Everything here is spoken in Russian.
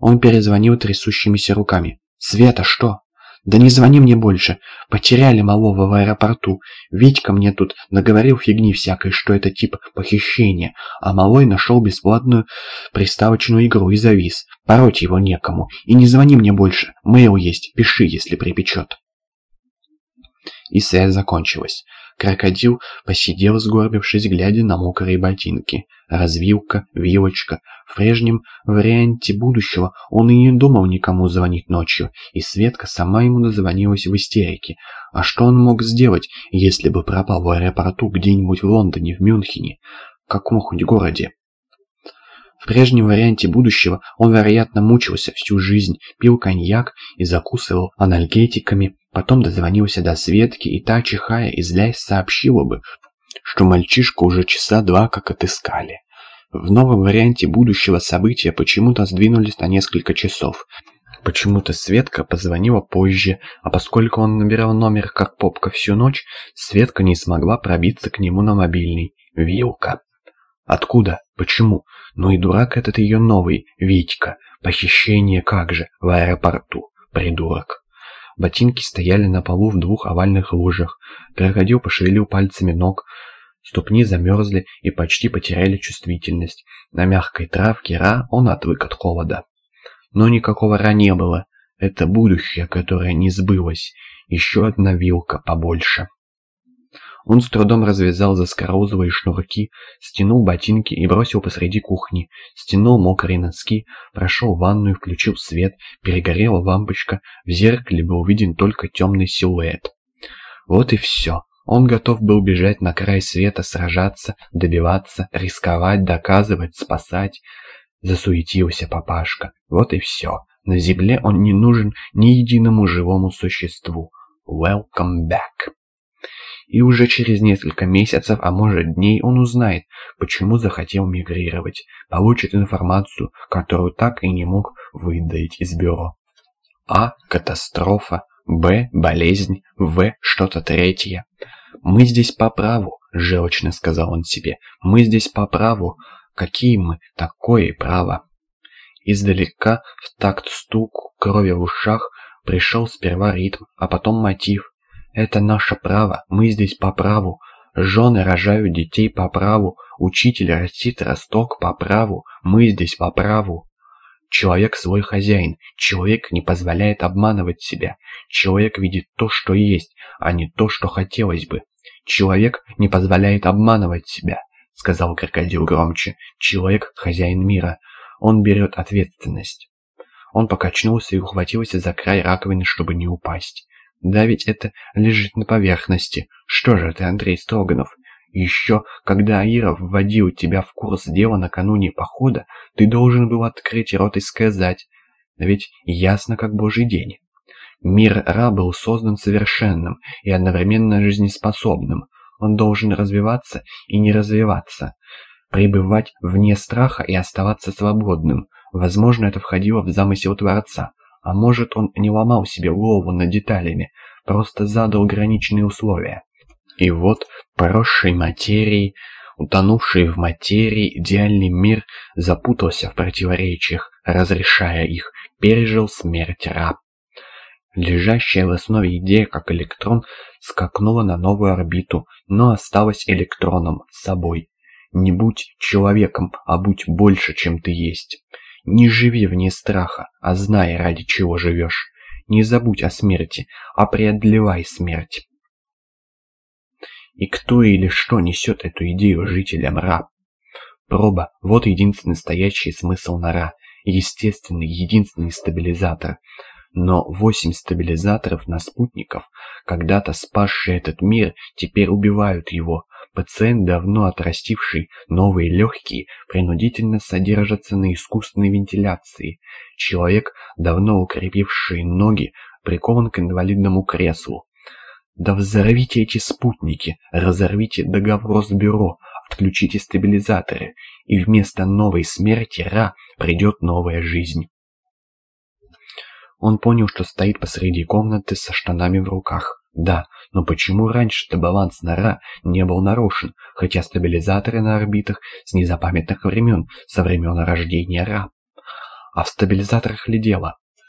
Он перезвонил трясущимися руками. «Света, что?» «Да не звони мне больше. Потеряли малого в аэропорту. Витька мне тут наговорил фигни всякой, что это типа похищения, а малой нашел бесплатную приставочную игру и завис. Пороть его некому. И не звони мне больше. Мейл есть. Пиши, если припечет». И связь закончилась. Крокодил посидел, сгорбившись, глядя на мокрые ботинки. Развилка, вилочка. В прежнем варианте будущего он и не думал никому звонить ночью, и Светка сама ему дозвонилась в истерике. А что он мог сделать, если бы пропал в аэропорту где-нибудь в Лондоне, в Мюнхене, в каком-нибудь городе? В прежнем варианте будущего он, вероятно, мучился всю жизнь, пил коньяк и закусывал анальгетиками, потом дозвонился до Светки, и та, чихая и злясь, сообщила бы, что мальчишку уже часа два как отыскали. В новом варианте будущего события почему-то сдвинулись на несколько часов. Почему-то Светка позвонила позже, а поскольку он набирал номер как попка всю ночь, Светка не смогла пробиться к нему на мобильный. Вилка. Откуда? Почему? Ну и дурак этот ее новый, Витька. Похищение как же, в аэропорту. Придурок. Ботинки стояли на полу в двух овальных лужах. Крокодил пошевелил пальцами ног. Ступни замерзли и почти потеряли чувствительность. На мягкой травке Ра он отвык от холода. Но никакого Ра не было. Это будущее, которое не сбылось. Еще одна вилка побольше. Он с трудом развязал заскорузлые шнурки, стянул ботинки и бросил посреди кухни, стянул мокрые носки, прошел ванную, включил свет, перегорела лампочка, в зеркале был виден только темный силуэт. Вот и все. Он готов был бежать на край света, сражаться, добиваться, рисковать, доказывать, спасать. Засуетился папашка. Вот и все. На земле он не нужен ни единому живому существу. Welcome back. И уже через несколько месяцев, а может дней, он узнает, почему захотел мигрировать, получит информацию, которую так и не мог выдать из бюро. А. Катастрофа. Б. Болезнь. В. Что-то третье. «Мы здесь по праву», — желчно сказал он себе. «Мы здесь по праву. Какие мы? Такое право». Издалека, в такт стуку крови в ушах, пришел сперва ритм, а потом мотив. Это наше право, мы здесь по праву. Жены рожают детей по праву, учитель растит росток по праву, мы здесь по праву. Человек свой хозяин, человек не позволяет обманывать себя, человек видит то, что есть, а не то, что хотелось бы. Человек не позволяет обманывать себя, сказал крокодил громче. Человек хозяин мира, он берет ответственность. Он покачнулся и ухватился за край раковины, чтобы не упасть. Да ведь это лежит на поверхности. Что же ты, Андрей Строганов? Еще, когда Аиров вводил тебя в курс дела накануне похода, ты должен был открыть рот и сказать. Да ведь ясно, как божий день. Мир Ра был создан совершенным и одновременно жизнеспособным. Он должен развиваться и не развиваться, пребывать вне страха и оставаться свободным. Возможно, это входило в замысел Творца. А может, он не ломал себе голову над деталями, просто задал граничные условия. И вот, поросший материей, утонувший в материи, идеальный мир запутался в противоречиях, разрешая их, пережил смерть раб. Лежащая в основе идея, как электрон, скакнула на новую орбиту, но осталась электроном, собой. Не будь человеком, а будь больше, чем ты есть. Не живи вне страха, а знай, ради чего живешь. Не забудь о смерти, а преодолевай смерть. И кто или что несет эту идею жителям Ра? Проба – вот единственный настоящий смысл нора, естественный, единственный стабилизатор. Но восемь стабилизаторов на спутников, когда-то спасшие этот мир, теперь убивают его, Пациент, давно отрастивший новые легкие, принудительно содержится на искусственной вентиляции. Человек, давно укрепивший ноги, прикован к инвалидному креслу. Да взорвите эти спутники, разорвите договор с бюро, отключите стабилизаторы, и вместо новой смерти Ра придет новая жизнь. Он понял, что стоит посреди комнаты со штанами в руках. Да, но почему раньше-то баланс нора не был нарушен, хотя стабилизаторы на орбитах с незапамятных времен, со времен рождения Ра? А в стабилизаторах ли дело?